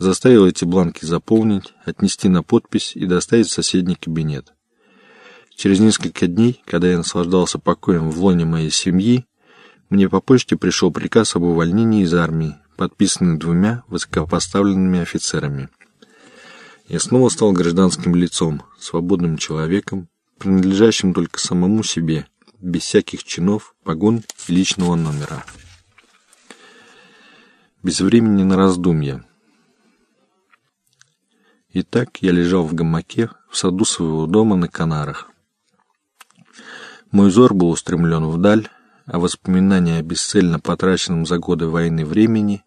Заставил эти бланки заполнить, отнести на подпись и доставить в соседний кабинет. Через несколько дней, когда я наслаждался покоем в лоне моей семьи, мне по почте пришел приказ об увольнении из армии, подписанный двумя высокопоставленными офицерами. Я снова стал гражданским лицом, свободным человеком, принадлежащим только самому себе, без всяких чинов, погон и личного номера. Без времени на раздумья. Итак, я лежал в гамаке в саду своего дома на Канарах. Мой взор был устремлен вдаль, а воспоминания о бесцельно потраченном за годы войны времени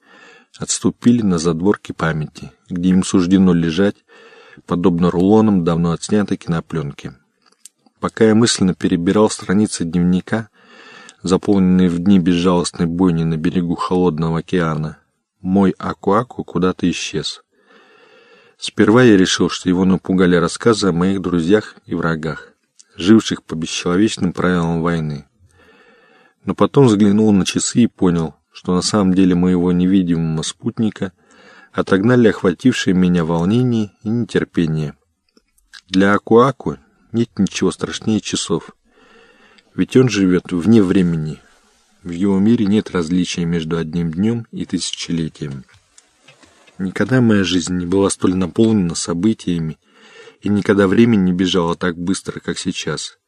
отступили на задворки памяти, где им суждено лежать, подобно рулонам давно отснятой кинопленки. Пока я мысленно перебирал страницы дневника, заполненные в дни безжалостной бойни на берегу холодного океана, мой Акуаку куда-то исчез. Сперва я решил, что его напугали рассказы о моих друзьях и врагах живших по бесчеловечным правилам войны. Но потом взглянул на часы и понял, что на самом деле моего невидимого спутника отогнали охватившие меня волнение и нетерпение. Для Акуаку нет ничего страшнее часов, ведь он живет вне времени. В его мире нет различия между одним днем и тысячелетием. Никогда моя жизнь не была столь наполнена событиями и никогда время не бежало так быстро, как сейчас.